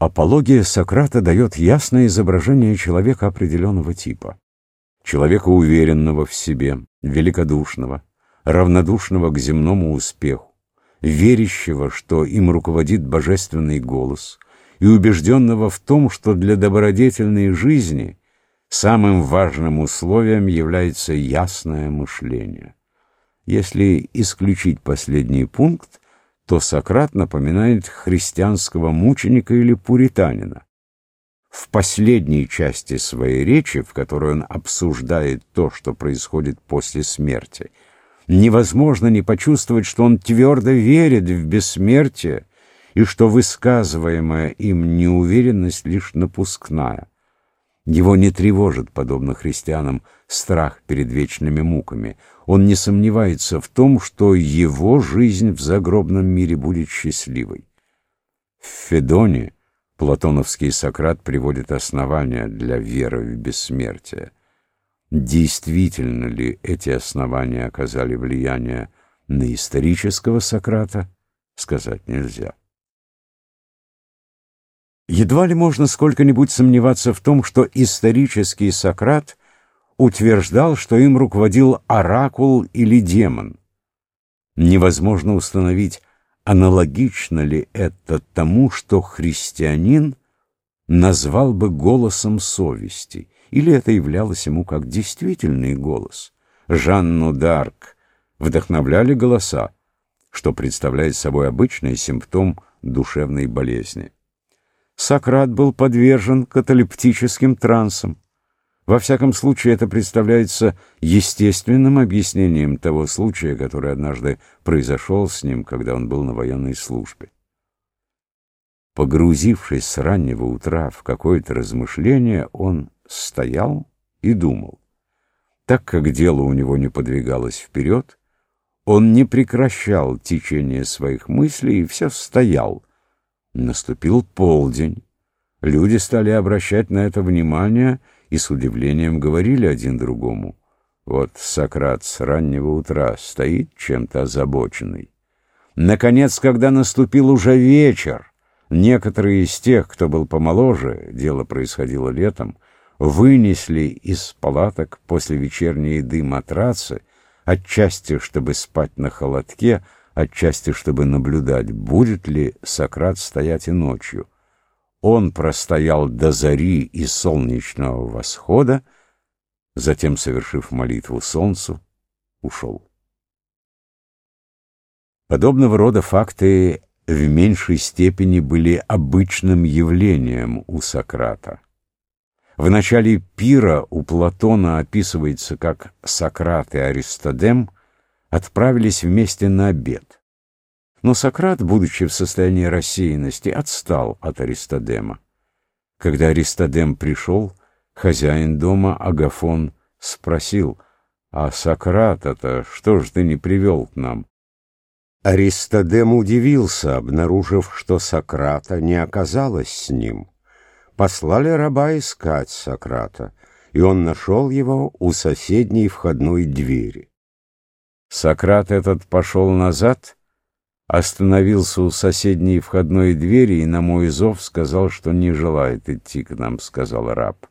Апология Сократа дает ясное изображение человека определенного типа. Человека уверенного в себе, великодушного, равнодушного к земному успеху, верящего, что им руководит божественный голос, и убежденного в том, что для добродетельной жизни самым важным условием является ясное мышление. Если исключить последний пункт, то Сократ напоминает христианского мученика или пуританина. В последней части своей речи, в которой он обсуждает то, что происходит после смерти, невозможно не почувствовать, что он твердо верит в бессмертие и что высказываемая им неуверенность лишь напускная. Его не тревожит, подобно христианам, страх перед вечными муками. Он не сомневается в том, что его жизнь в загробном мире будет счастливой. В Федоне платоновский Сократ приводит основания для веры в бессмертие. Действительно ли эти основания оказали влияние на исторического Сократа, сказать нельзя. Едва ли можно сколько-нибудь сомневаться в том, что исторический Сократ утверждал, что им руководил оракул или демон. Невозможно установить, аналогично ли это тому, что христианин назвал бы голосом совести, или это являлось ему как действительный голос. Жанну Д'Арк вдохновляли голоса, что представляет собой обычный симптом душевной болезни. Сократ был подвержен каталептическим трансам. Во всяком случае, это представляется естественным объяснением того случая, который однажды произошел с ним, когда он был на военной службе. Погрузившись с раннего утра в какое-то размышление, он стоял и думал. Так как дело у него не подвигалось вперед, он не прекращал течение своих мыслей и все стоял — Наступил полдень. Люди стали обращать на это внимание и с удивлением говорили один другому. Вот Сократ с раннего утра стоит чем-то озабоченный. Наконец, когда наступил уже вечер, некоторые из тех, кто был помоложе, дело происходило летом, вынесли из палаток после вечерней еды матрацы, отчасти, чтобы спать на холодке, отчасти чтобы наблюдать, будет ли Сократ стоять и ночью. Он простоял до зари и солнечного восхода, затем, совершив молитву солнцу, ушел. Подобного рода факты в меньшей степени были обычным явлением у Сократа. В начале пира у Платона описывается, как Сократ и Аристодем отправились вместе на обед. Но Сократ, будучи в состоянии рассеянности, отстал от Аристодема. Когда Аристодем пришел, хозяин дома Агафон спросил, «А Сократа-то что ж ты не привел к нам?» Аристодем удивился, обнаружив, что Сократа не оказалось с ним. Послали раба искать Сократа, и он нашел его у соседней входной двери. Сократ этот пошел назад, остановился у соседней входной двери и на мой зов сказал, что не желает идти к нам, сказал раб.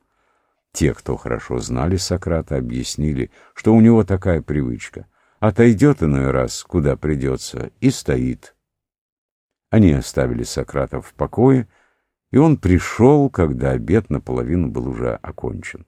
Те, кто хорошо знали Сократа, объяснили, что у него такая привычка. Отойдет иной раз, куда придется, и стоит. Они оставили Сократа в покое, и он пришел, когда обед наполовину был уже окончен.